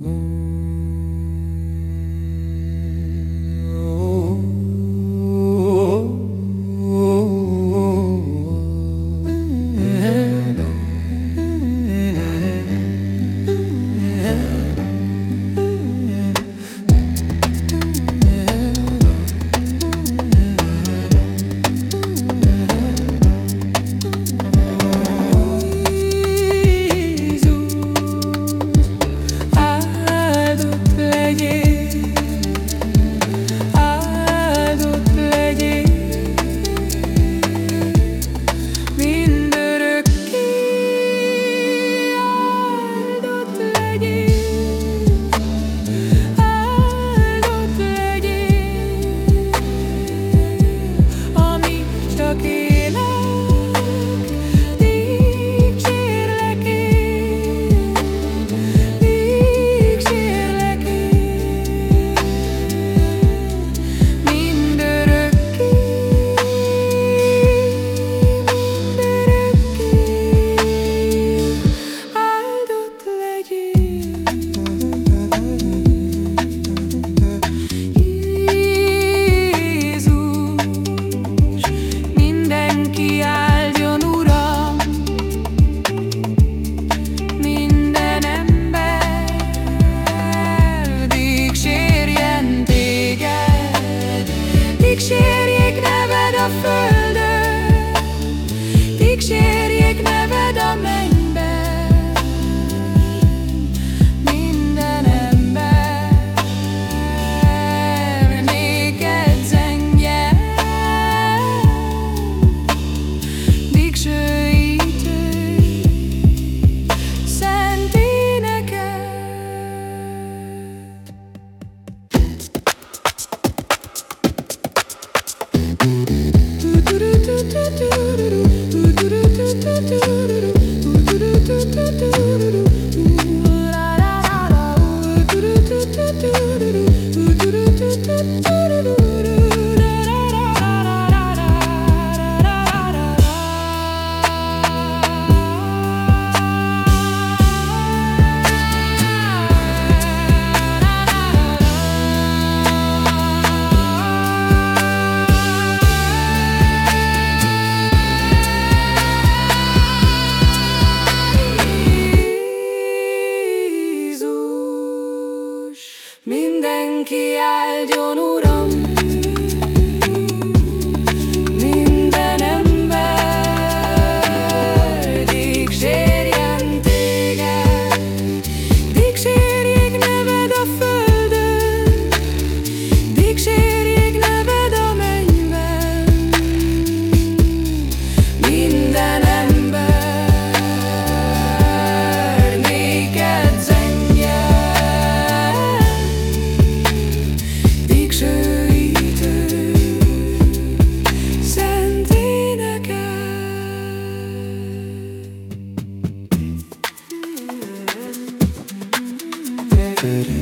Mm. Jézus, mindenki áldjon, Uram, couldn't